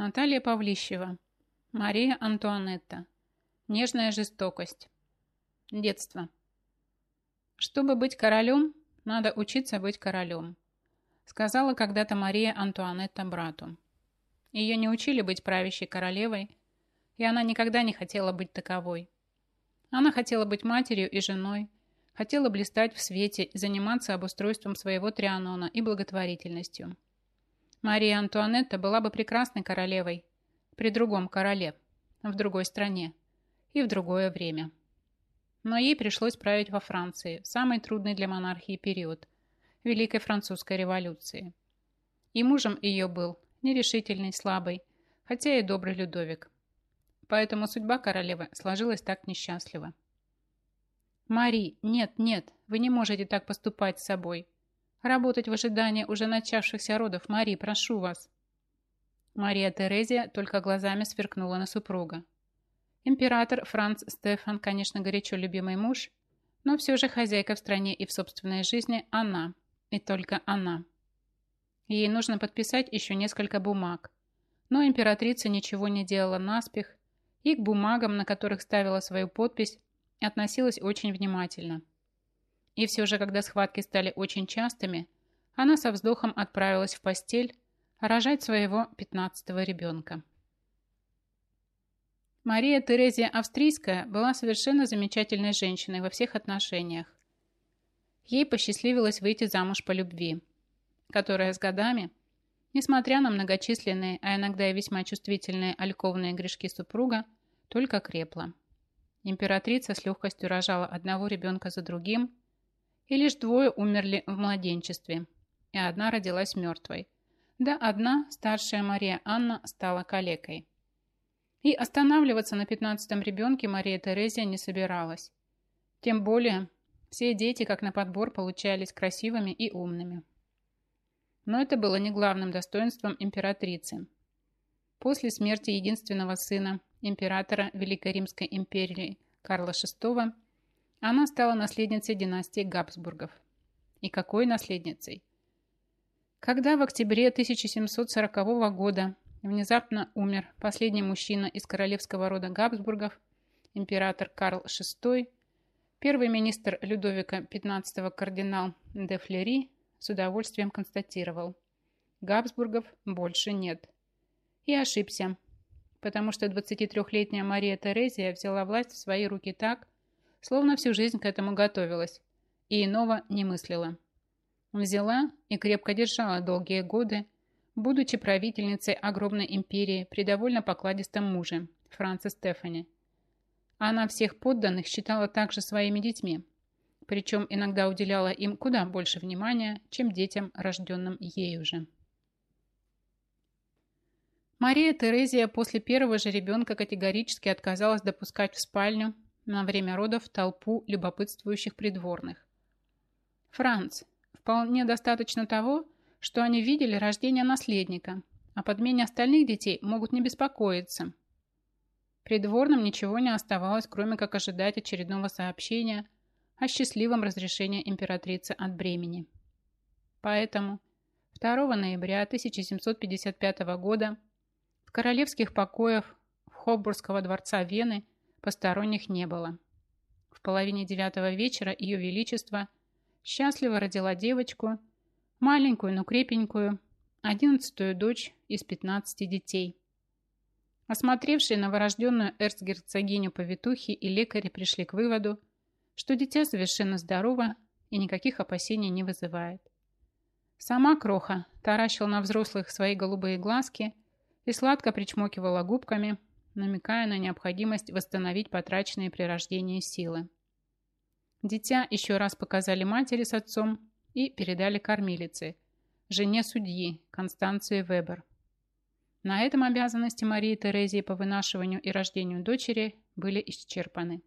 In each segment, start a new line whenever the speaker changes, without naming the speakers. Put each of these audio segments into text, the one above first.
Наталья Павлищева. Мария Антуанетта. Нежная жестокость. Детство. Чтобы быть королем, надо учиться быть королем, сказала когда-то Мария Антуанетта брату. Ее не учили быть правящей королевой, и она никогда не хотела быть таковой. Она хотела быть матерью и женой, хотела блистать в свете и заниматься обустройством своего Трианона и благотворительностью. Мария Антуанетта была бы прекрасной королевой при другом короле, в другой стране и в другое время. Но ей пришлось править во Франции в самый трудный для монархии период – Великой Французской революции. И мужем ее был нерешительный, слабый, хотя и добрый Людовик. Поэтому судьба королевы сложилась так несчастливо. «Мари, нет, нет, вы не можете так поступать с собой. Работать в ожидании уже начавшихся родов. Мари, прошу вас». Мария Терезия только глазами сверкнула на супруга. Император Франц Стефан, конечно, горячо любимый муж, но все же хозяйка в стране и в собственной жизни она, и только она. Ей нужно подписать еще несколько бумаг, но императрица ничего не делала наспех, и к бумагам, на которых ставила свою подпись, относилась очень внимательно. И все же, когда схватки стали очень частыми, она со вздохом отправилась в постель рожать своего пятнадцатого ребенка. Мария Терезия Австрийская была совершенно замечательной женщиной во всех отношениях. Ей посчастливилось выйти замуж по любви, которая с годами, несмотря на многочисленные, а иногда и весьма чувствительные альковные грешки супруга, только крепла. Императрица с легкостью рожала одного ребенка за другим, и лишь двое умерли в младенчестве, и одна родилась мертвой. Да одна, старшая Мария Анна, стала калекой. И останавливаться на пятнадцатом ребенке Мария Терезия не собиралась. Тем более, все дети, как на подбор, получались красивыми и умными. Но это было не главным достоинством императрицы. После смерти единственного сына, императора Великой Римской империи Карла VI, она стала наследницей династии Габсбургов. И какой наследницей? Когда в октябре 1740 года внезапно умер последний мужчина из королевского рода Габсбургов, император Карл VI, первый министр Людовика XV кардинал де Флери с удовольствием констатировал, Габсбургов больше нет. И ошибся, потому что 23-летняя Мария Терезия взяла власть в свои руки так, словно всю жизнь к этому готовилась и иного не мыслила. Взяла и крепко держала долгие годы, будучи правительницей огромной империи при довольно покладистом муже, Франце Стефане. Она всех подданных считала также своими детьми, причем иногда уделяла им куда больше внимания, чем детям, рожденным ею же. Мария Терезия после первого же ребенка категорически отказалась допускать в спальню на время родов толпу любопытствующих придворных. «Франц, вполне достаточно того, что они видели рождение наследника, а подмене остальных детей могут не беспокоиться». Придворным ничего не оставалось, кроме как ожидать очередного сообщения о счастливом разрешении императрицы от бремени. Поэтому 2 ноября 1755 года в королевских покоях Хоббургского дворца Вены посторонних не было. В половине девятого вечера Ее Величество счастливо родила девочку, маленькую, но крепенькую, одиннадцатую дочь из пятнадцати детей. Осмотревшие новорожденную эрцгерцогиню повитухи и лекари пришли к выводу, что дитя совершенно здорово и никаких опасений не вызывает. Сама кроха таращила на взрослых свои голубые глазки – и сладко причмокивала губками, намекая на необходимость восстановить потраченные при рождении силы. Дитя еще раз показали матери с отцом и передали кормилице, жене судьи Констанции Вебер. На этом обязанности Марии Терезии по вынашиванию и рождению дочери были исчерпаны.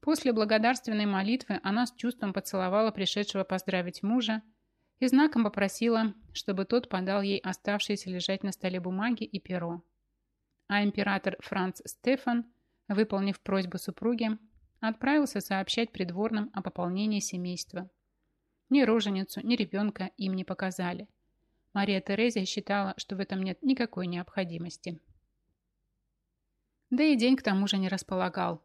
После благодарственной молитвы она с чувством поцеловала пришедшего поздравить мужа и знаком попросила, чтобы тот подал ей оставшиеся лежать на столе бумаги и перо. А император Франц Стефан, выполнив просьбу супруги, отправился сообщать придворным о пополнении семейства. Ни роженицу, ни ребенка им не показали. Мария Терезия считала, что в этом нет никакой необходимости. Да и день к тому же не располагал.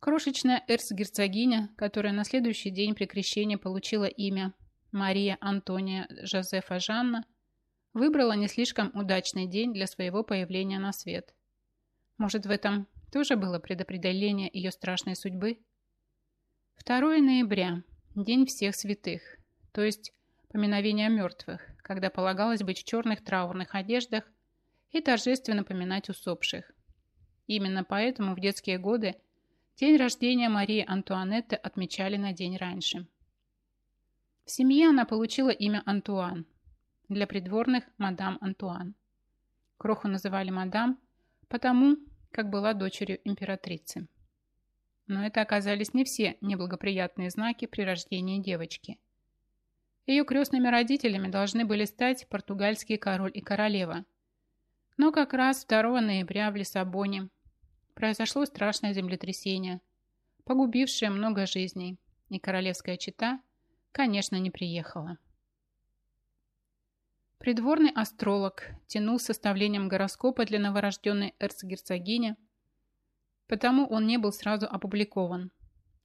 Крошечная эрцгерцогиня, которая на следующий день при крещении получила имя Мария Антония Жозефа Жанна, выбрала не слишком удачный день для своего появления на свет. Может, в этом тоже было предопределение ее страшной судьбы? 2 ноября – День всех святых, то есть поминовение мертвых, когда полагалось быть в черных траурных одеждах и торжественно поминать усопших. Именно поэтому в детские годы день рождения Марии Антуанетты отмечали на день раньше. В семье она получила имя Антуан, для придворных – мадам Антуан. Кроху называли мадам, потому как была дочерью императрицы. Но это оказались не все неблагоприятные знаки при рождении девочки. Ее крестными родителями должны были стать португальский король и королева. Но как раз 2 ноября в Лиссабоне произошло страшное землетрясение, погубившее много жизней, и королевская чита, конечно, не приехала. Придворный астролог тянул составлением гороскопа для новорожденной эрцгерцогини, потому он не был сразу опубликован,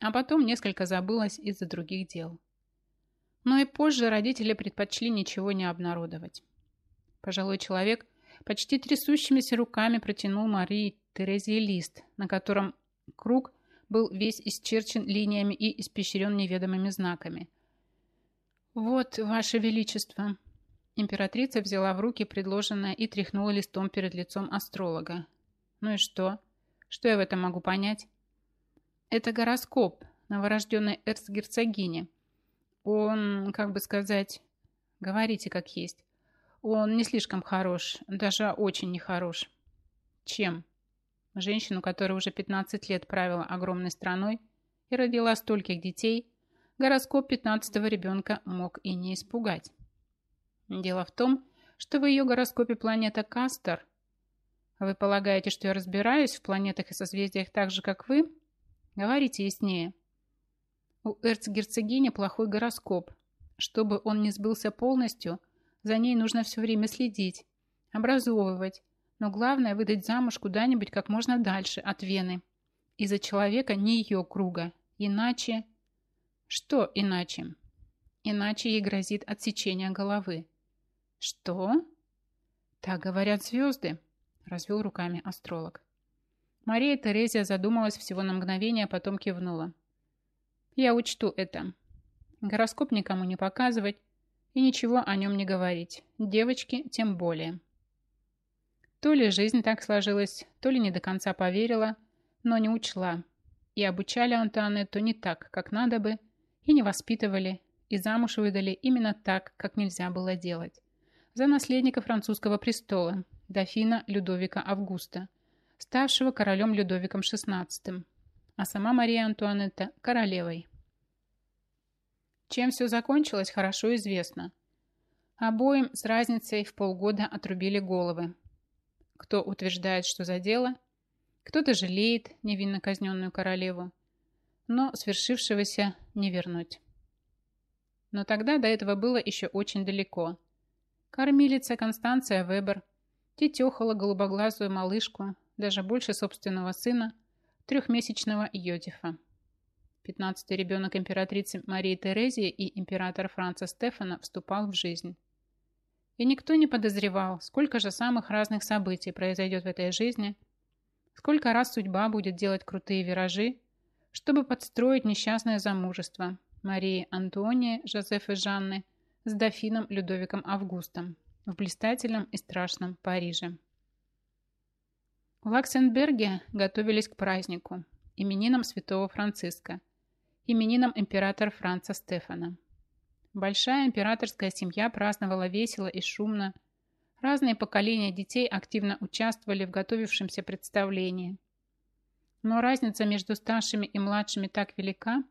а потом несколько забылось из-за других дел. Но и позже родители предпочли ничего не обнародовать. Пожилой человек почти трясущимися руками протянул Марии Терезии лист, на котором круг был весь исчерчен линиями и испещрен неведомыми знаками. «Вот, Ваше Величество!» Императрица взяла в руки предложенное и тряхнула листом перед лицом астролога. «Ну и что? Что я в этом могу понять?» «Это гороскоп новорожденной эрцгерцогини. Он, как бы сказать, говорите как есть. Он не слишком хорош, даже очень нехорош. Чем? Женщину, которая уже 15 лет правила огромной страной и родила стольких детей, гороскоп 15-го ребенка мог и не испугать. Дело в том, что в ее гороскопе планета Кастер. Вы полагаете, что я разбираюсь в планетах и созвездиях так же, как вы? Говорите яснее. У эрцгерцогини плохой гороскоп. Чтобы он не сбылся полностью, за ней нужно все время следить, образовывать, но главное выдать замуж куда-нибудь как можно дальше от Вены. Из-за человека не ее круга. Иначе... Что иначе? Иначе ей грозит отсечение головы. Что? Так говорят звезды, развел руками астролог. Мария Терезия задумалась всего на мгновение, а потом кивнула. Я учту это. Гороскоп никому не показывать и ничего о нем не говорить. Девочки тем более. То ли жизнь так сложилась, то ли не до конца поверила, но не учла. И обучали Антуанетту не так, как надо бы, и не воспитывали, и замуж выдали именно так, как нельзя было делать. За наследника французского престола, дофина Людовика Августа, ставшего королем Людовиком XVI, а сама Мария Антуанетта – королевой. Чем все закончилось, хорошо известно. Обоим с разницей в полгода отрубили головы. Кто утверждает, что за дело, кто-то жалеет невинно казненную королеву, но свершившегося не вернуть. Но тогда до этого было еще очень далеко. Кормилица Констанция Вебер тетехала голубоглазую малышку, даже больше собственного сына – трехмесячного Йодифа. Пятнадцатый ребенок императрицы Марии Терезии и императора Франца Стефана вступал в жизнь. И никто не подозревал, сколько же самых разных событий произойдет в этой жизни, сколько раз судьба будет делать крутые виражи, чтобы подстроить несчастное замужество Марии Антонии, Жозефы Жанны с дофином Людовиком Августом в блистательном и страшном Париже. В Лаксенберге готовились к празднику, именинам святого Франциска, именинам императора Франца Стефана. Большая императорская семья праздновала весело и шумно. Разные поколения детей активно участвовали в готовившемся представлении. Но разница между старшими и младшими так велика,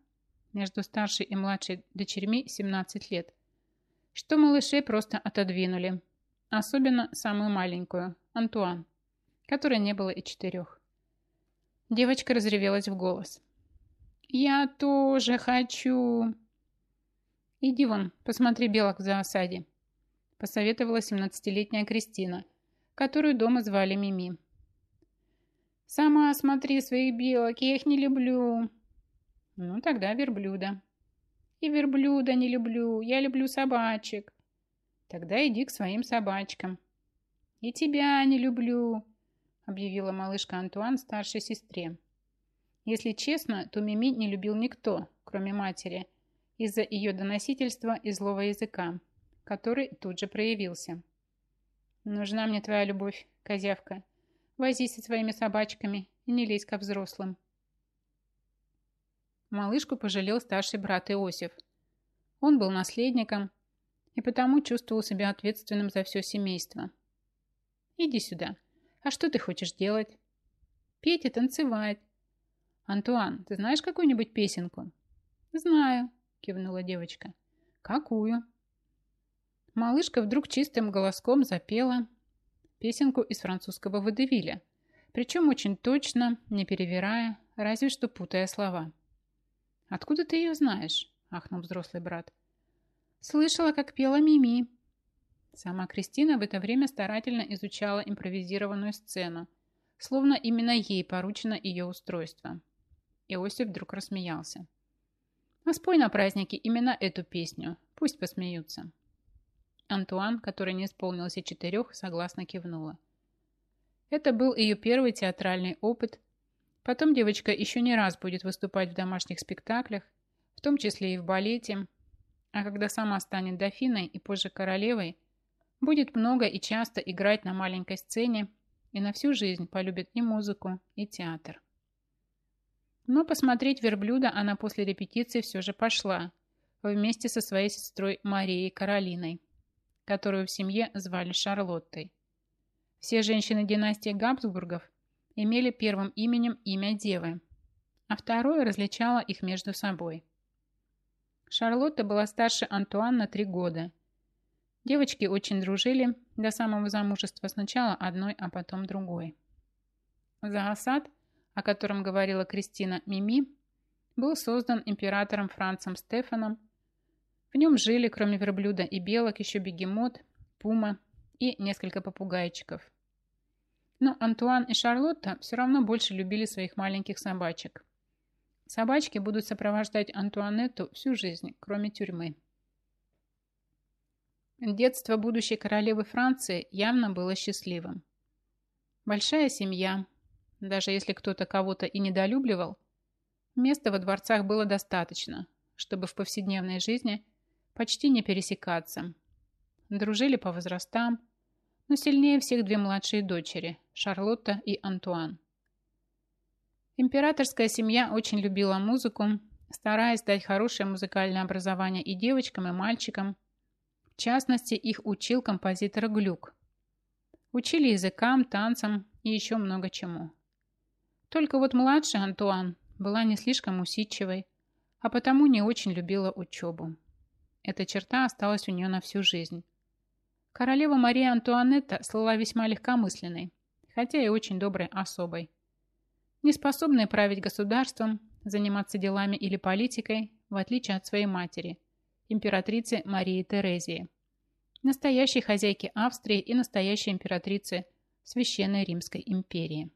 между старшей и младшей дочерьми 17 лет, что малышей просто отодвинули, особенно самую маленькую, Антуан которой не было и четырех. Девочка разревелась в голос. «Я тоже хочу!» «Иди вон, посмотри белок в засаде!» посоветовала 17-летняя Кристина, которую дома звали Мими. «Сама смотри своих белок, я их не люблю». «Ну, тогда верблюда». «И верблюда не люблю, я люблю собачек». «Тогда иди к своим собачкам». «И тебя не люблю», — объявила малышка Антуан старшей сестре. Если честно, то Мими не любил никто, кроме матери, из-за ее доносительства и злого языка, который тут же проявился. «Нужна мне твоя любовь, козявка. Возись со своими собачками и не лезь ко взрослым». Малышку пожалел старший брат Иосиф. Он был наследником и потому чувствовал себя ответственным за все семейство. «Иди сюда. А что ты хочешь делать?» «Петь и танцевать. «Антуан, ты знаешь какую-нибудь песенку?» «Знаю», – кивнула девочка. «Какую?» Малышка вдруг чистым голоском запела песенку из французского водевиля, причем очень точно, не перевирая, разве что путая слова. «Откуда ты ее знаешь?» – ахнул взрослый брат. «Слышала, как пела Мими». Сама Кристина в это время старательно изучала импровизированную сцену, словно именно ей поручено ее устройство. Иосиф вдруг рассмеялся. «А спой на празднике именно эту песню. Пусть посмеются». Антуан, который не исполнился четырех, согласно кивнула. Это был ее первый театральный опыт. Потом девочка еще не раз будет выступать в домашних спектаклях, в том числе и в балете. А когда сама станет дофиной и позже королевой, будет много и часто играть на маленькой сцене и на всю жизнь полюбит и музыку, и театр. Но посмотреть верблюда она после репетиции все же пошла, вместе со своей сестрой Марией Каролиной, которую в семье звали Шарлоттой. Все женщины династии Габсбургов имели первым именем имя Девы, а второе различало их между собой. Шарлотта была старше Антуан на три года. Девочки очень дружили до самого замужества сначала одной, а потом другой. За осад о котором говорила Кристина Мими, был создан императором Францем Стефаном. В нем жили, кроме верблюда и белок, еще бегемот, пума и несколько попугайчиков. Но Антуан и Шарлотта все равно больше любили своих маленьких собачек. Собачки будут сопровождать Антуанетту всю жизнь, кроме тюрьмы. Детство будущей королевы Франции явно было счастливым. Большая семья, даже если кто-то кого-то и недолюбливал, места во дворцах было достаточно, чтобы в повседневной жизни почти не пересекаться. Дружили по возрастам, но сильнее всех две младшие дочери – Шарлотта и Антуан. Императорская семья очень любила музыку, стараясь дать хорошее музыкальное образование и девочкам, и мальчикам. В частности, их учил композитор Глюк. Учили языкам, танцам и еще много чему. Только вот младшая Антуан была не слишком усидчивой, а потому не очень любила учебу. Эта черта осталась у нее на всю жизнь. Королева Мария Антуанетта слала весьма легкомысленной, хотя и очень доброй особой. Неспособной править государством, заниматься делами или политикой, в отличие от своей матери, императрицы Марии Терезии, настоящей хозяйки Австрии и настоящей императрицы Священной Римской империи.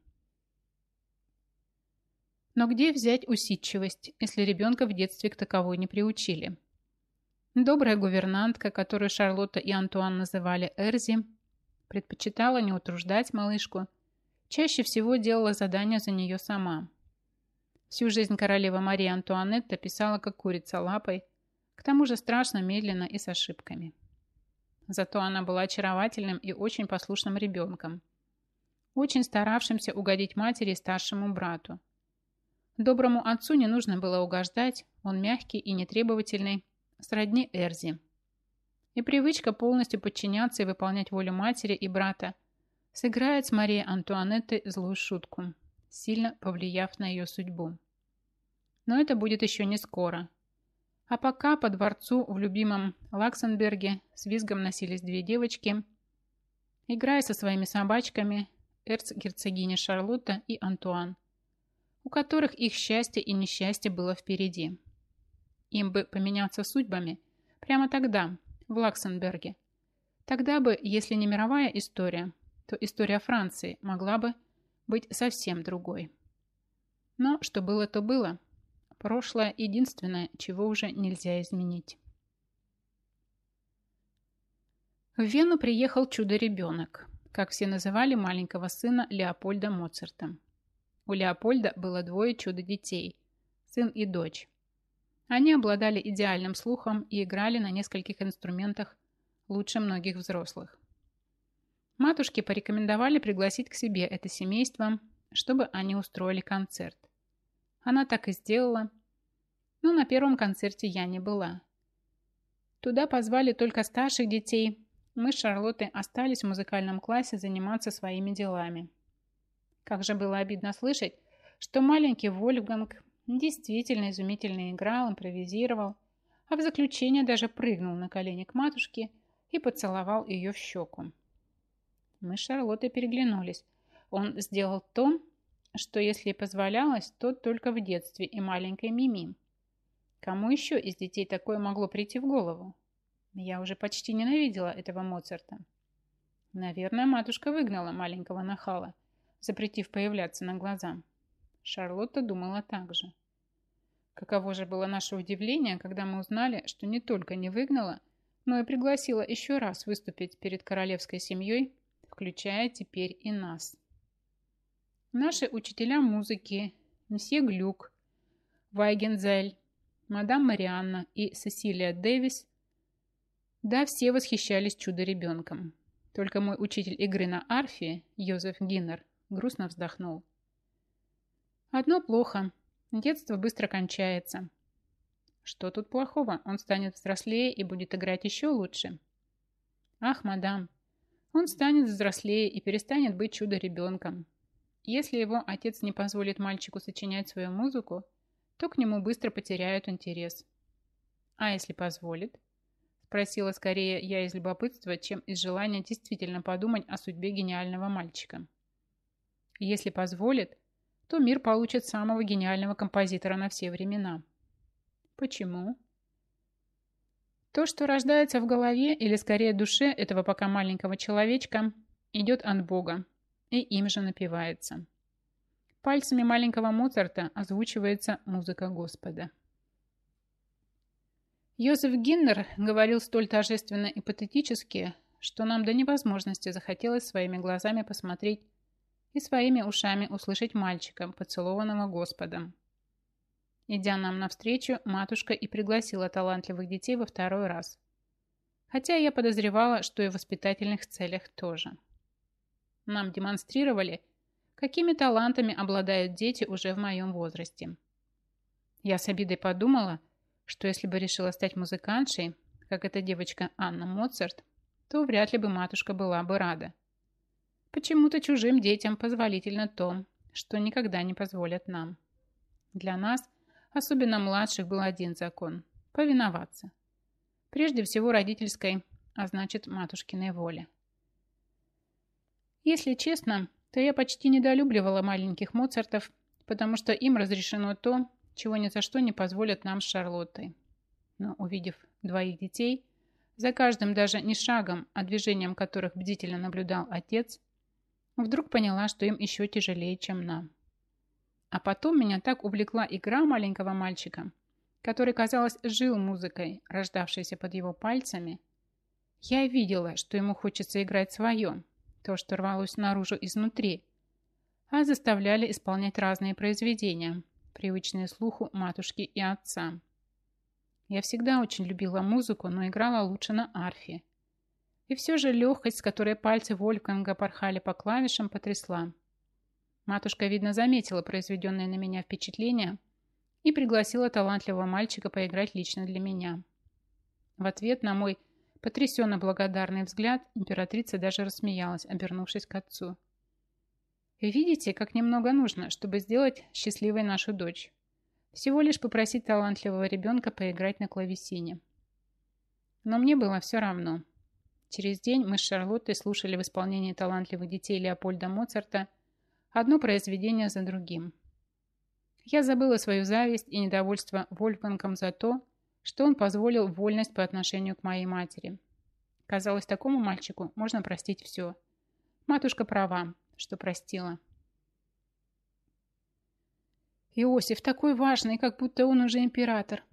Но где взять усидчивость, если ребенка в детстве к таковой не приучили? Добрая гувернантка, которую Шарлотта и Антуан называли Эрзи, предпочитала не утруждать малышку, чаще всего делала задания за нее сама. Всю жизнь королева Мария Антуанетта писала как курица лапой, к тому же страшно медленно и с ошибками. Зато она была очаровательным и очень послушным ребенком, очень старавшимся угодить матери и старшему брату. Доброму отцу не нужно было угождать, он мягкий и нетребовательный, сродни Эрзи. И привычка полностью подчиняться и выполнять волю матери и брата сыграет с Марией Антуанеттой злую шутку, сильно повлияв на ее судьбу. Но это будет еще не скоро. А пока по дворцу в любимом Лаксенберге с визгом носились две девочки, играя со своими собачками, эрцгерцогиня Шарлотта и Антуан у которых их счастье и несчастье было впереди. Им бы поменяться судьбами прямо тогда, в Лаксенберге. Тогда бы, если не мировая история, то история Франции могла бы быть совсем другой. Но что было, то было. Прошлое единственное, чего уже нельзя изменить. В Вену приехал чудо-ребенок, как все называли маленького сына Леопольда Моцарта. У Леопольда было двое чудо-детей, сын и дочь. Они обладали идеальным слухом и играли на нескольких инструментах лучше многих взрослых. Матушки порекомендовали пригласить к себе это семейство, чтобы они устроили концерт. Она так и сделала, но на первом концерте я не была. Туда позвали только старших детей, мы с Шарлоттой остались в музыкальном классе заниматься своими делами. Как же было обидно слышать, что маленький Вольфганг действительно изумительно играл, импровизировал, а в заключение даже прыгнул на колени к матушке и поцеловал ее в щеку. Мы с Шарлоттой переглянулись. Он сделал то, что если позволялось, то только в детстве и маленькой Мими. Кому еще из детей такое могло прийти в голову? Я уже почти ненавидела этого Моцарта. Наверное, матушка выгнала маленького нахала, запретив появляться на глаза. Шарлотта думала так же. Каково же было наше удивление, когда мы узнали, что не только не выгнала, но и пригласила еще раз выступить перед королевской семьей, включая теперь и нас. Наши учителя музыки, мсье Глюк, Вайгензель, мадам Марианна и Сесилия Дэвис да, все восхищались чудо-ребенком. Только мой учитель игры на арфе, Йозеф Гиннер, грустно вздохнул. Одно плохо. Детство быстро кончается. Что тут плохого? Он станет взрослее и будет играть еще лучше. Ах, мадам, он станет взрослее и перестанет быть чудо-ребенком. Если его отец не позволит мальчику сочинять свою музыку, то к нему быстро потеряют интерес. А если позволит? Спросила скорее я из любопытства, чем из желания действительно подумать о судьбе гениального мальчика. Если позволит, то мир получит самого гениального композитора на все времена. Почему? То, что рождается в голове, или скорее душе этого пока маленького человечка, идет от Бога, и им же напевается. Пальцами маленького Моцарта озвучивается музыка Господа. Йозеф Гиннер говорил столь торжественно и патетически, что нам до невозможности захотелось своими глазами посмотреть и своими ушами услышать мальчика, поцелованного Господом. Идя нам навстречу, матушка и пригласила талантливых детей во второй раз. Хотя я подозревала, что и в воспитательных целях тоже. Нам демонстрировали, какими талантами обладают дети уже в моем возрасте. Я с обидой подумала – что если бы решила стать музыкантшей, как эта девочка Анна Моцарт, то вряд ли бы матушка была бы рада. Почему-то чужим детям позволительно то, что никогда не позволят нам. Для нас, особенно младших, был один закон – повиноваться. Прежде всего родительской, а значит матушкиной воле. Если честно, то я почти недолюбливала маленьких Моцартов, потому что им разрешено то, чего ни за что не позволят нам с Шарлоттой. Но увидев двоих детей, за каждым даже не шагом, а движением которых бдительно наблюдал отец, вдруг поняла, что им еще тяжелее, чем нам. А потом меня так увлекла игра маленького мальчика, который, казалось, жил музыкой, рождавшейся под его пальцами. Я видела, что ему хочется играть свое, то, что рвалось наружу изнутри, а заставляли исполнять разные произведения, привычные слуху матушки и отца. Я всегда очень любила музыку, но играла лучше на арфе. И все же легкость, с которой пальцы Вольфганга порхали по клавишам, потрясла. Матушка, видно, заметила произведенное на меня впечатление и пригласила талантливого мальчика поиграть лично для меня. В ответ на мой потрясенно благодарный взгляд императрица даже рассмеялась, обернувшись к отцу. Видите, как немного нужно, чтобы сделать счастливой нашу дочь. Всего лишь попросить талантливого ребенка поиграть на клавесине. Но мне было все равно. Через день мы с Шарлоттой слушали в исполнении талантливых детей Леопольда Моцарта одно произведение за другим. Я забыла свою зависть и недовольство Вольфгангом за то, что он позволил вольность по отношению к моей матери. Казалось, такому мальчику можно простить все. Матушка права, что простила. Иосиф такой важный, как будто он уже император.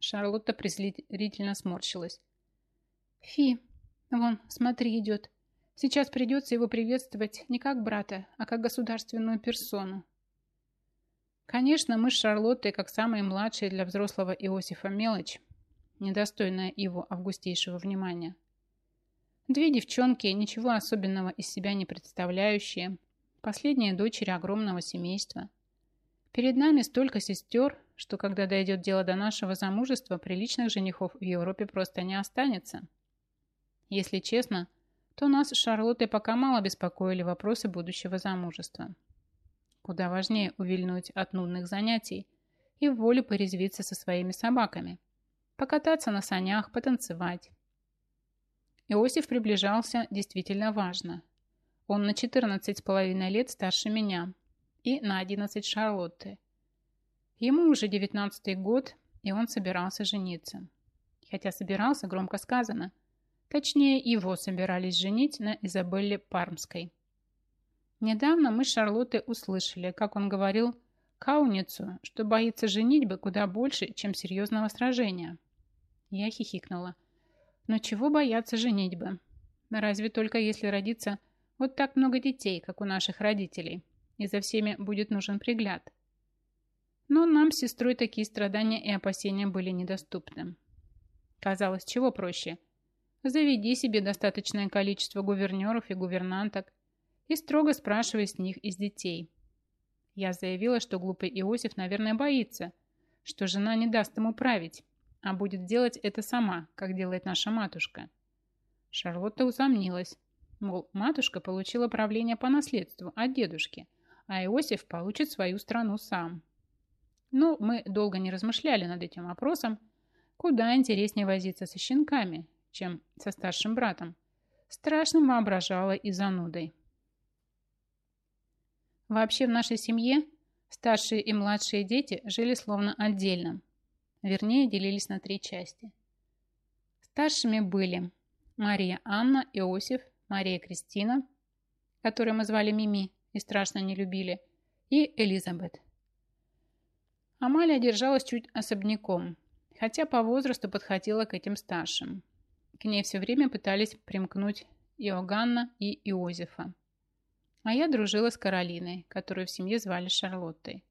Шарлотта презрительно сморщилась. Фи, вон, смотри, идет. Сейчас придется его приветствовать не как брата, а как государственную персону. Конечно, мы с Шарлоттой, как самые младшие для взрослого Иосифа мелочь, недостойная его августейшего внимания. Две девчонки, ничего особенного из себя не представляющие, последние дочери огромного семейства. Перед нами столько сестер, что когда дойдет дело до нашего замужества, приличных женихов в Европе просто не останется. Если честно, то нас с Шарлоттой пока мало беспокоили вопросы будущего замужества. Куда важнее увильнуть от нудных занятий и в волю порезвиться со своими собаками, покататься на санях, потанцевать. Иосиф приближался действительно важно. Он на 14 с половиной лет старше меня и на 11 Шарлотты. Ему уже 19 год, и он собирался жениться. Хотя собирался, громко сказано. Точнее, его собирались женить на Изабелле Пармской. Недавно мы с Шарлоттой услышали, как он говорил Кауницу, что боится женитьбы куда больше, чем серьезного сражения. Я хихикнула. Но чего бояться женитьбы? Разве только если родится вот так много детей, как у наших родителей, и за всеми будет нужен пригляд. Но нам с сестрой такие страдания и опасения были недоступны. Казалось, чего проще? Заведи себе достаточное количество гувернеров и гувернанток, и строго спрашивая с них из детей. Я заявила, что глупый Иосиф, наверное, боится, что жена не даст ему править, а будет делать это сама, как делает наша матушка. Шарлотта усомнилась. Мол, матушка получила правление по наследству от дедушки, а Иосиф получит свою страну сам. Но мы долго не размышляли над этим вопросом. Куда интереснее возиться со щенками, чем со старшим братом. Страшным воображала и занудой. Вообще в нашей семье старшие и младшие дети жили словно отдельно. Вернее, делились на три части. Старшими были Мария Анна, Иосиф, Мария Кристина, которую мы звали Мими и страшно не любили, и Элизабет. Амалия держалась чуть особняком, хотя по возрасту подходила к этим старшим. К ней все время пытались примкнуть Иоганна и Иозефа. А я дружила с Каролиной, которую в семье звали Шарлоттой.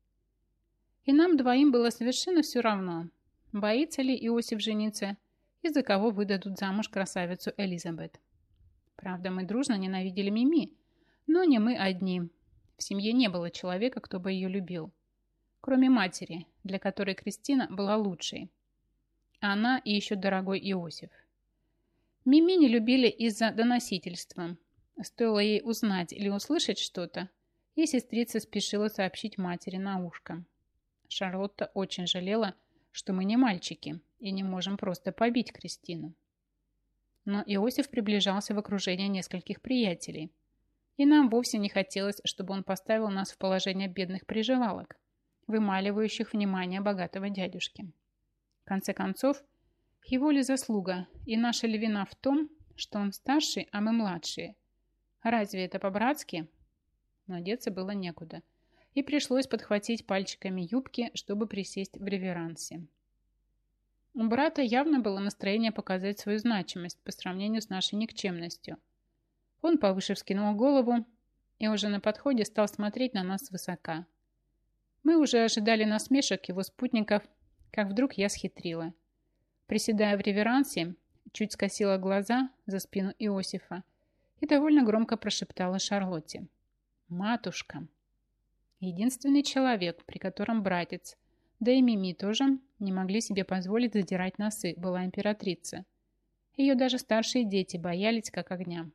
И нам двоим было совершенно все равно, боится ли Иосиф жениться и за кого выдадут замуж красавицу Элизабет. Правда, мы дружно ненавидели Мими, но не мы одни. В семье не было человека, кто бы ее любил. Кроме матери, для которой Кристина была лучшей. Она и еще дорогой Иосиф. Мими не любили из-за доносительства, Стоило ей узнать или услышать что-то, и сестрица спешила сообщить матери на ушко. Шарлотта очень жалела, что мы не мальчики и не можем просто побить Кристину. Но Иосиф приближался в окружении нескольких приятелей, и нам вовсе не хотелось, чтобы он поставил нас в положение бедных приживалок, вымаливающих внимание богатого дядюшки. В конце концов, его ли заслуга и наша ли вина в том, что он старший, а мы младшие – Разве это по-братски? Но деться было некуда. И пришлось подхватить пальчиками юбки, чтобы присесть в реверансе. У брата явно было настроение показать свою значимость по сравнению с нашей никчемностью. Он повыше вскинул голову и уже на подходе стал смотреть на нас свысока. Мы уже ожидали насмешек его спутников, как вдруг я схитрила. Приседая в реверансе, чуть скосила глаза за спину Иосифа и довольно громко прошептала Шарлотте. «Матушка!» Единственный человек, при котором братец, да и Мими тоже, не могли себе позволить задирать носы, была императрица. Ее даже старшие дети боялись как огня.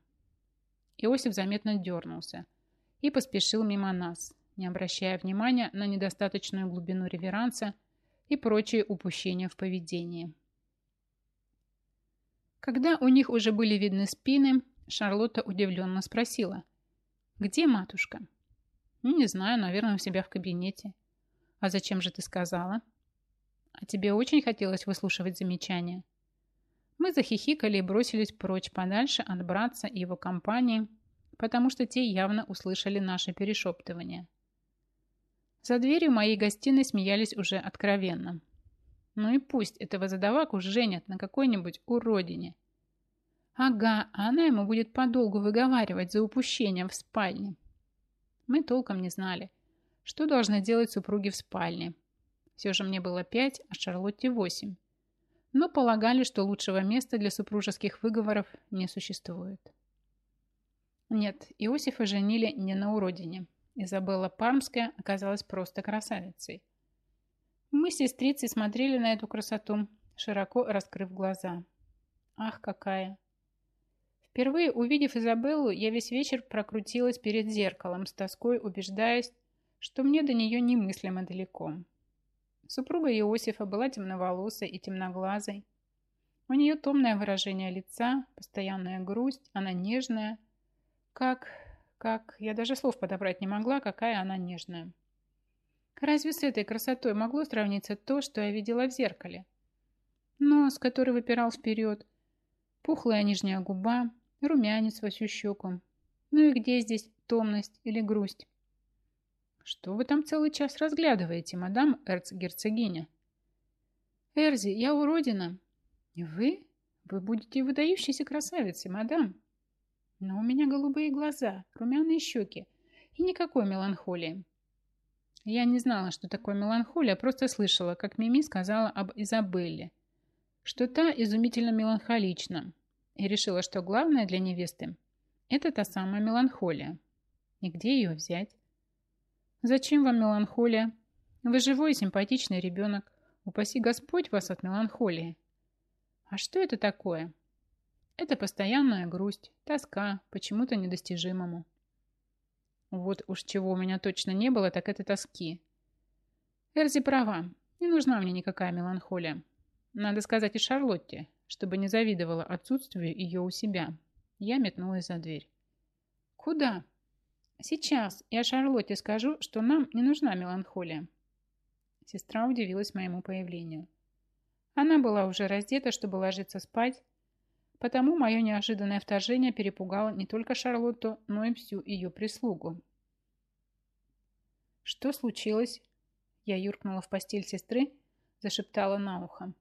Иосиф заметно дернулся и поспешил мимо нас, не обращая внимания на недостаточную глубину реверанса и прочие упущения в поведении. Когда у них уже были видны спины, Шарлотта удивленно спросила. «Где матушка?» «Не знаю, наверное, у себя в кабинете». «А зачем же ты сказала?» «А тебе очень хотелось выслушивать замечания?» Мы захихикали и бросились прочь подальше от братца и его компании, потому что те явно услышали наше перешептывание. За дверью моей гостиной смеялись уже откровенно. Ну и пусть этого задаваку женят на какой-нибудь уродине. Ага, а она ему будет подолгу выговаривать за упущение в спальне. Мы толком не знали, что должны делать супруги в спальне. Все же мне было пять, а Шарлотте восемь. Но полагали, что лучшего места для супружеских выговоров не существует. Нет, Иосифа женили не на уродине. Изабелла Пармская оказалась просто красавицей. Мы с сестрицей смотрели на эту красоту, широко раскрыв глаза. Ах, какая! Впервые увидев Изабеллу, я весь вечер прокрутилась перед зеркалом, с тоской убеждаясь, что мне до нее немыслимо далеко. Супруга Иосифа была темноволосой и темноглазой. У нее томное выражение лица, постоянная грусть, она нежная. Как, как, я даже слов подобрать не могла, какая она нежная. Разве с этой красотой могло сравниться то, что я видела в зеркале? Нос, который выпирал вперед, пухлая нижняя губа, румянец во всю щеку. Ну и где здесь томность или грусть? Что вы там целый час разглядываете, мадам эрцгерцогиня? Эрзи, я уродина. Вы? Вы будете выдающейся красавицей, мадам. Но у меня голубые глаза, румяные щеки и никакой меланхолии. Я не знала, что такое меланхолия, просто слышала, как Мими сказала об Изабелле, что та изумительно меланхолична, и решила, что главное для невесты – это та самая меланхолия. И где ее взять? Зачем вам меланхолия? Вы живой и симпатичный ребенок. Упаси Господь вас от меланхолии. А что это такое? Это постоянная грусть, тоска почему-то недостижимому. Вот уж чего у меня точно не было, так это тоски. Эрзи права. Не нужна мне никакая меланхолия. Надо сказать и Шарлотте, чтобы не завидовала отсутствию ее у себя. Я метнулась за дверь. Куда? Сейчас я Шарлотте скажу, что нам не нужна меланхолия. Сестра удивилась моему появлению. Она была уже раздета, чтобы ложиться спать, Потому мое неожиданное вторжение перепугало не только Шарлотту, но и всю ее прислугу. «Что случилось?» Я юркнула в постель сестры, зашептала на ухо.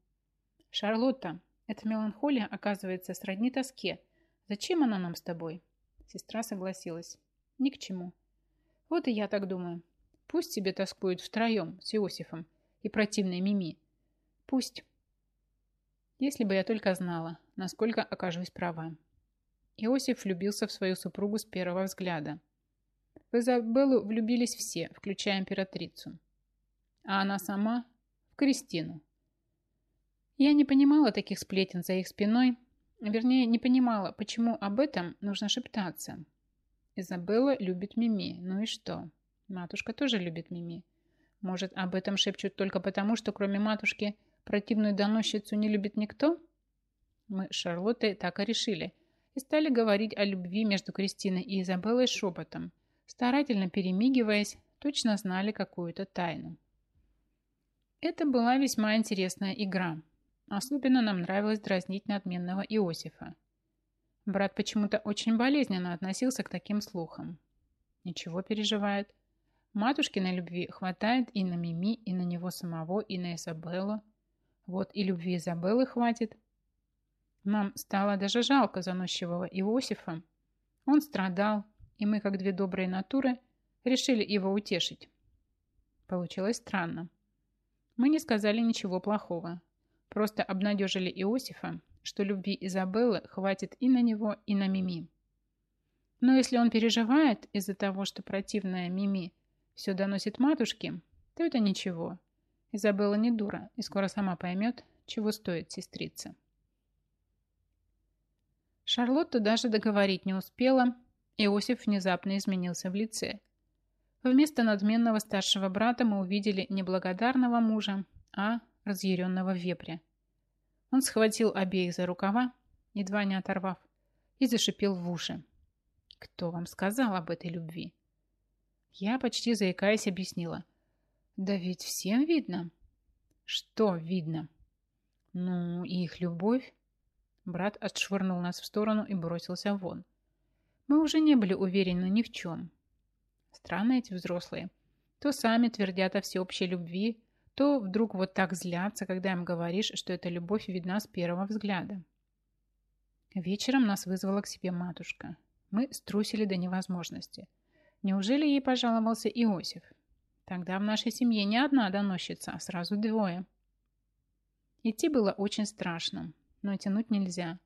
«Шарлотта, эта меланхолия, оказывается, сродни тоске. Зачем она нам с тобой?» Сестра согласилась. «Ни к чему». «Вот и я так думаю. Пусть себе тоскуют втроем с Иосифом и противной Мими. Пусть. Если бы я только знала, насколько окажусь права. Иосиф влюбился в свою супругу с первого взгляда. В Изабеллу влюбились все, включая императрицу. А она сама в Кристину. Я не понимала таких сплетен за их спиной, вернее, не понимала, почему об этом нужно шептаться. Изабелла любит Мими, ну и что? Матушка тоже любит Мими. Может, об этом шепчут только потому, что кроме матушки – Противную доносчицу не любит никто? Мы с Шарлоттой так и решили. И стали говорить о любви между Кристиной и Изабеллой шепотом, старательно перемигиваясь, точно знали какую-то тайну. Это была весьма интересная игра. Особенно нам нравилось дразнить надменного Иосифа. Брат почему-то очень болезненно относился к таким слухам. Ничего переживает. Матушкиной любви хватает и на Мими, и на него самого, и на Изабеллу. Вот и любви Изабеллы хватит. Нам стало даже жалко заносчивого Иосифа. Он страдал, и мы, как две добрые натуры, решили его утешить. Получилось странно. Мы не сказали ничего плохого. Просто обнадежили Иосифа, что любви Изабеллы хватит и на него, и на Мими. Но если он переживает из-за того, что противная Мими все доносит матушке, то это ничего. Изабелла не дура и скоро сама поймет, чего стоит сестрица. Шарлотта даже договорить не успела, Иосиф внезапно изменился в лице. Вместо надменного старшего брата мы увидели не благодарного мужа, а разъяренного вепря. Он схватил обеих за рукава, едва не оторвав, и зашипел в уши. «Кто вам сказал об этой любви?» Я, почти заикаясь, объяснила. Да ведь всем видно. Что видно? Ну, их любовь. Брат отшвырнул нас в сторону и бросился вон. Мы уже не были уверены ни в чем. Странно эти взрослые. То сами твердят о всеобщей любви, то вдруг вот так злятся, когда им говоришь, что эта любовь видна с первого взгляда. Вечером нас вызвала к себе матушка. Мы струсили до невозможности. Неужели ей пожаловался Иосиф? Тогда в нашей семье не одна доносчица, а сразу двое. Идти было очень страшно, но тянуть нельзя.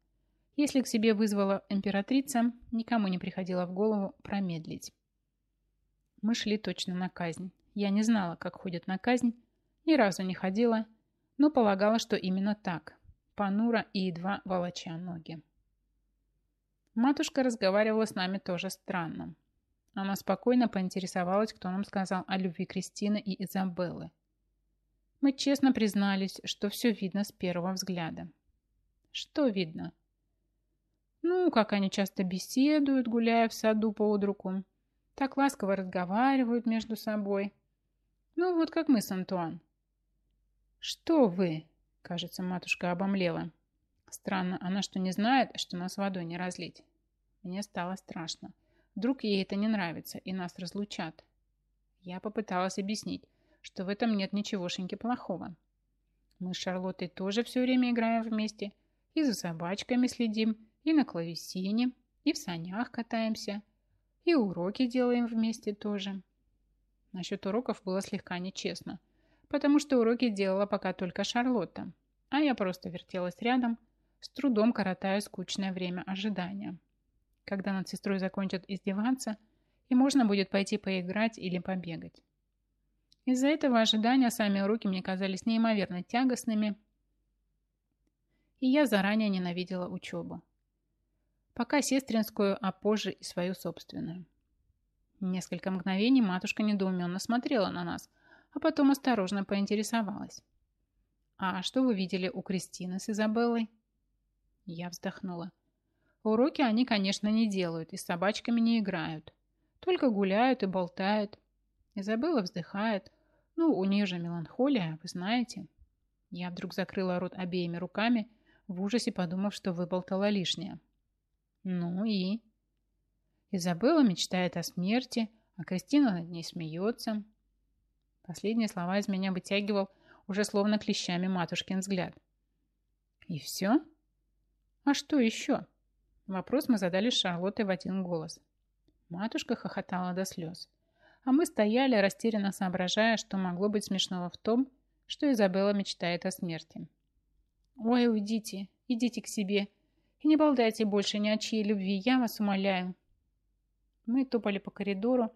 Если к себе вызвала императрица, никому не приходило в голову промедлить. Мы шли точно на казнь. Я не знала, как ходят на казнь, ни разу не ходила, но полагала, что именно так, понуро и едва волоча ноги. Матушка разговаривала с нами тоже странно. Она спокойно поинтересовалась, кто нам сказал о любви Кристины и Изабеллы. Мы честно признались, что все видно с первого взгляда. Что видно? Ну, как они часто беседуют, гуляя в саду под руку, так ласково разговаривают между собой. Ну, вот как мы с Антуан. Что вы? Кажется, матушка обомлела. Странно, она что, не знает, что нас водой не разлить? Мне стало страшно. Вдруг ей это не нравится, и нас разлучат. Я попыталась объяснить, что в этом нет ничегошеньки плохого. Мы с Шарлоттой тоже все время играем вместе, и за собачками следим, и на клавесине, и в санях катаемся – и уроки делаем вместе тоже. Насчет уроков было слегка нечестно, потому что уроки делала пока только Шарлотта, а я просто вертелась рядом, с трудом коротая скучное время ожидания. Когда над сестрой закончат издеваться, и можно будет пойти поиграть или побегать. Из-за этого ожидания сами уроки мне казались неимоверно тягостными, и я заранее ненавидела учебу. Пока сестринскую, а позже и свою собственную. Несколько мгновений матушка недоуменно смотрела на нас, а потом осторожно поинтересовалась. «А что вы видели у Кристины с Изабеллой?» Я вздохнула. Уроки они, конечно, не делают и с собачками не играют. Только гуляют и болтают. Изабелла вздыхает. Ну, у нее же меланхолия, вы знаете. Я вдруг закрыла рот обеими руками, в ужасе подумав, что выболтала лишнее. Ну и? Изабелла мечтает о смерти, а Кристина над ней смеется. Последние слова из меня вытягивал уже словно клещами матушкин взгляд. И все? А что еще? Вопрос мы задали с Шарлоттой в один голос. Матушка хохотала до слез. А мы стояли, растерянно соображая, что могло быть смешного в том, что Изабелла мечтает о смерти. «Ой, уйдите, идите к себе», и не болтайте больше ни о чьей любви, я вас умоляю. Мы топали по коридору,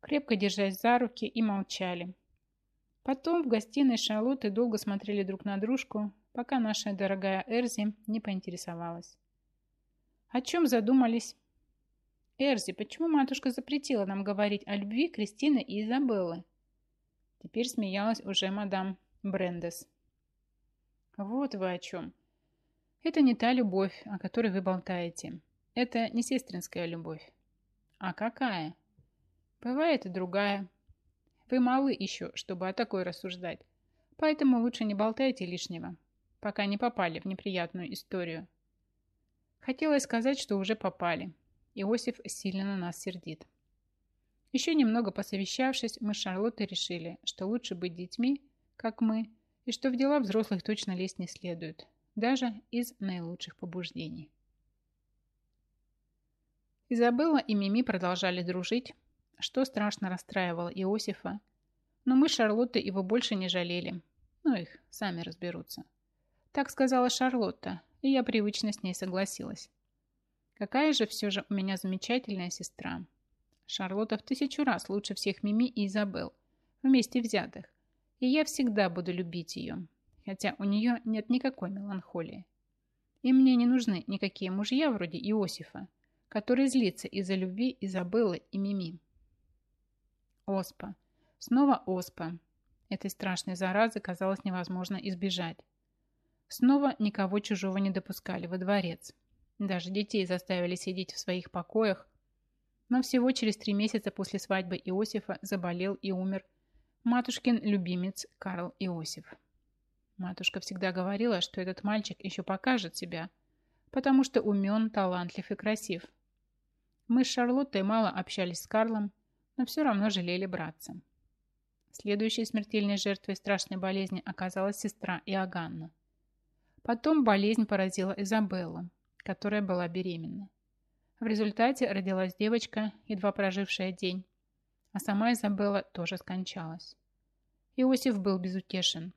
крепко держась за руки и молчали. Потом в гостиной Шарлотты долго смотрели друг на дружку, пока наша дорогая Эрзи не поинтересовалась. О чем задумались? Эрзи, почему матушка запретила нам говорить о любви Кристины и Изабеллы? Теперь смеялась уже мадам Брендес. Вот вы о чем. Это не та любовь, о которой вы болтаете. Это не сестринская любовь. А какая? Бывает и другая. Вы малы еще, чтобы о такой рассуждать. Поэтому лучше не болтайте лишнего, пока не попали в неприятную историю. Хотелось сказать, что уже попали. Иосиф сильно на нас сердит. Еще немного посовещавшись, мы с Шарлоттой решили, что лучше быть детьми, как мы, и что в дела взрослых точно лезть не следует, даже из наилучших побуждений. Изабелла и Мими продолжали дружить, что страшно расстраивало Иосифа, но мы с Шарлоттой его больше не жалели. Ну их, сами разберутся. Так сказала Шарлотта, и я привычно с ней согласилась. Какая же все же у меня замечательная сестра. Шарлотта в тысячу раз лучше всех Мими и Изабел, вместе взятых, и я всегда буду любить ее, хотя у нее нет никакой меланхолии. И мне не нужны никакие мужья вроде Иосифа, который злится из-за любви Изабеллы и Мими. Оспа. Снова оспа. Этой страшной заразы казалось невозможно избежать. Снова никого чужого не допускали во дворец. Даже детей заставили сидеть в своих покоях. Но всего через три месяца после свадьбы Иосифа заболел и умер матушкин любимец Карл Иосиф. Матушка всегда говорила, что этот мальчик еще покажет себя, потому что умен, талантлив и красив. Мы с Шарлоттой мало общались с Карлом, но все равно жалели браться. Следующей смертельной жертвой страшной болезни оказалась сестра Иоганна. Потом болезнь поразила Изабеллу, которая была беременна. В результате родилась девочка, едва прожившая день, а сама Изабелла тоже скончалась. Иосиф был безутешен.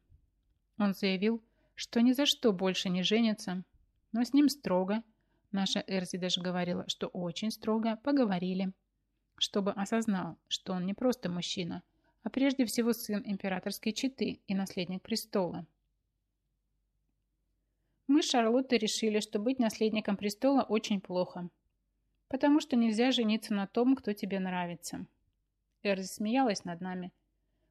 Он заявил, что ни за что больше не женится, но с ним строго, наша Эрзи даже говорила, что очень строго, поговорили, чтобы осознал, что он не просто мужчина, а прежде всего сын императорской четы и наследник престола. Мы с Шарлоттой решили, что быть наследником престола очень плохо, потому что нельзя жениться на том, кто тебе нравится. Эрзи смеялась над нами,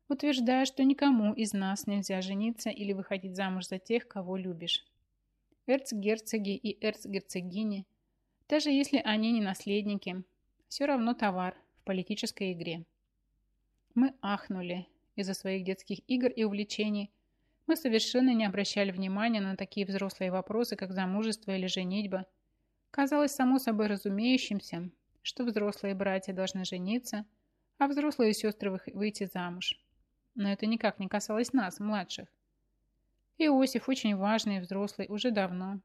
утверждая, что никому из нас нельзя жениться или выходить замуж за тех, кого любишь. Эрцгерцоги и эрцгерцогини, даже если они не наследники, все равно товар в политической игре. Мы ахнули из-за своих детских игр и увлечений. Мы совершенно не обращали внимания на такие взрослые вопросы, как замужество или женитьба. Казалось само собой разумеющимся, что взрослые братья должны жениться, а взрослые сестры выйти замуж но это никак не касалось нас, младших. Иосиф очень важный взрослый уже давно.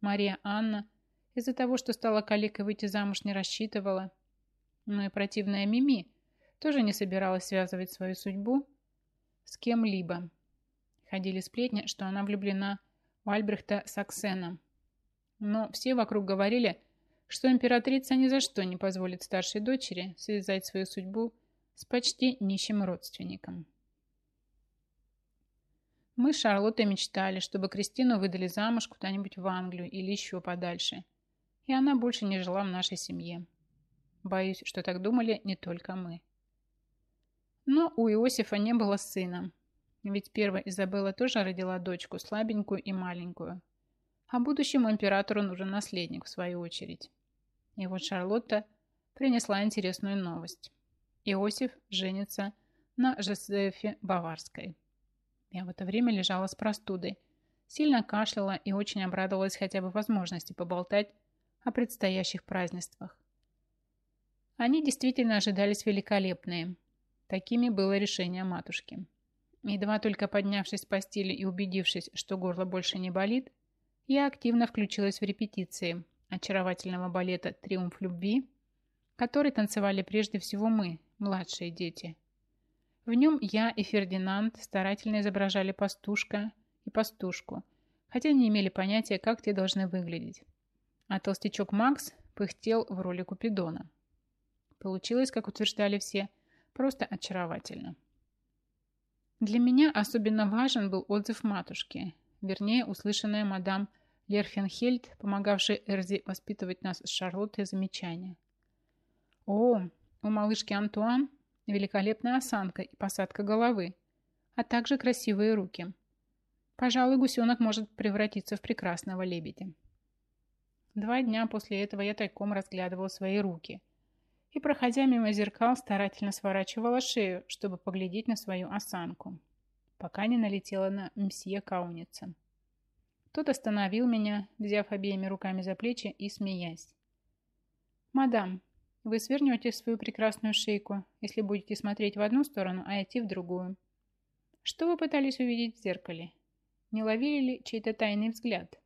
Мария Анна из-за того, что стала калекой выйти замуж, не рассчитывала. Но и противная Мими тоже не собиралась связывать свою судьбу с кем-либо. Ходили сплетни, что она влюблена в Альбрехта Саксена. Но все вокруг говорили, что императрица ни за что не позволит старшей дочери связать свою судьбу с почти нищим родственником. Мы с Шарлоттой мечтали, чтобы Кристину выдали замуж куда-нибудь в Англию или еще подальше. И она больше не жила в нашей семье. Боюсь, что так думали не только мы. Но у Иосифа не было сына. Ведь первая Изабелла тоже родила дочку, слабенькую и маленькую. А будущему императору нужен наследник, в свою очередь. И вот Шарлотта принесла интересную новость. Иосиф женится на Жозефе Баварской. Я в это время лежала с простудой, сильно кашляла и очень обрадовалась хотя бы возможности поболтать о предстоящих празднествах. Они действительно ожидались великолепные. Такими было решение матушки. Едва только поднявшись с постели и убедившись, что горло больше не болит, я активно включилась в репетиции очаровательного балета «Триумф любви», который танцевали прежде всего мы, младшие дети – в нем я и Фердинанд старательно изображали пастушка и пастушку, хотя не имели понятия, как те должны выглядеть. А толстячок Макс пыхтел в роли Купидона. Получилось, как утверждали все, просто очаровательно. Для меня особенно важен был отзыв матушки, вернее, услышанная мадам Лерфенхельд, помогавшей Эрзи воспитывать нас с Шарлоттой, замечание. «О, у малышки Антуан великолепная осанка и посадка головы, а также красивые руки. Пожалуй, гусенок может превратиться в прекрасного лебедя. Два дня после этого я тайком разглядывала свои руки и, проходя мимо зеркал, старательно сворачивала шею, чтобы поглядеть на свою осанку, пока не налетела на мсье Кауница. Тот остановил меня, взяв обеими руками за плечи и смеясь. «Мадам, вы свернете свою прекрасную шейку, если будете смотреть в одну сторону, а идти в другую. Что вы пытались увидеть в зеркале? Не ловили ли чей-то тайный взгляд?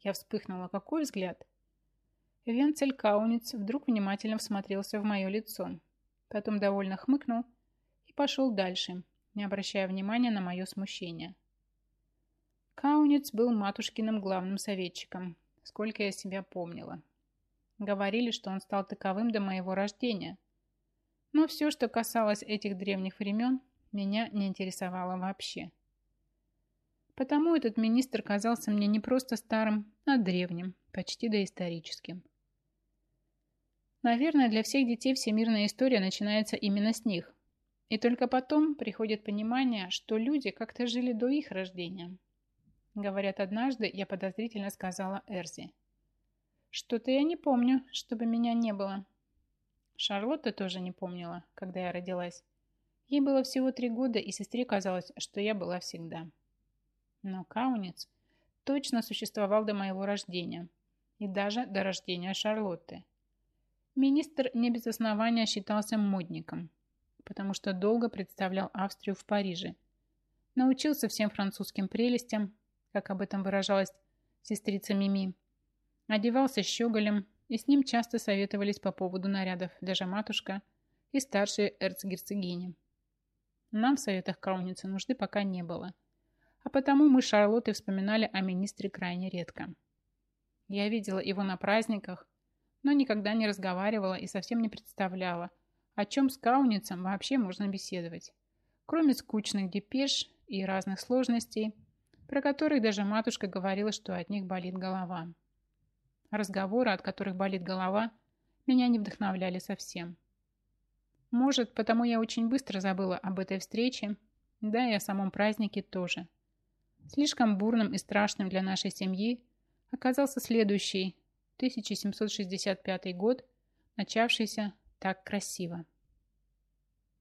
Я вспыхнула. Какой взгляд? Венцель Кауниц вдруг внимательно всмотрелся в мое лицо. Потом довольно хмыкнул и пошел дальше, не обращая внимания на мое смущение. Кауниц был матушкиным главным советчиком, сколько я себя помнила. Говорили, что он стал таковым до моего рождения. Но все, что касалось этих древних времен, меня не интересовало вообще. Потому этот министр казался мне не просто старым, а древним, почти доисторическим. Наверное, для всех детей всемирная история начинается именно с них. И только потом приходит понимание, что люди как-то жили до их рождения. Говорят, однажды я подозрительно сказала Эрзи. Что-то я не помню, чтобы меня не было. Шарлотта тоже не помнила, когда я родилась. Ей было всего три года, и сестре казалось, что я была всегда. Но Каунец точно существовал до моего рождения и даже до рождения Шарлотты. Министр не без основания считался модником, потому что долго представлял Австрию в Париже, научился всем французским прелестям, как об этом выражалась сестрица Мими, одевался щеголем, и с ним часто советовались по поводу нарядов даже матушка и старшие эрцгерцогини. Нам в советах Крауницы нужды пока не было, а потому мы с Шарлоттой вспоминали о министре крайне редко. Я видела его на праздниках, но никогда не разговаривала и совсем не представляла, о чем с Крауницем вообще можно беседовать, кроме скучных депеш и разных сложностей, про которые даже матушка говорила, что от них болит голова. Разговоры, от которых болит голова, меня не вдохновляли совсем. Может, потому я очень быстро забыла об этой встрече, да и о самом празднике тоже. Слишком бурным и страшным для нашей семьи оказался следующий, 1765 год, начавшийся так красиво.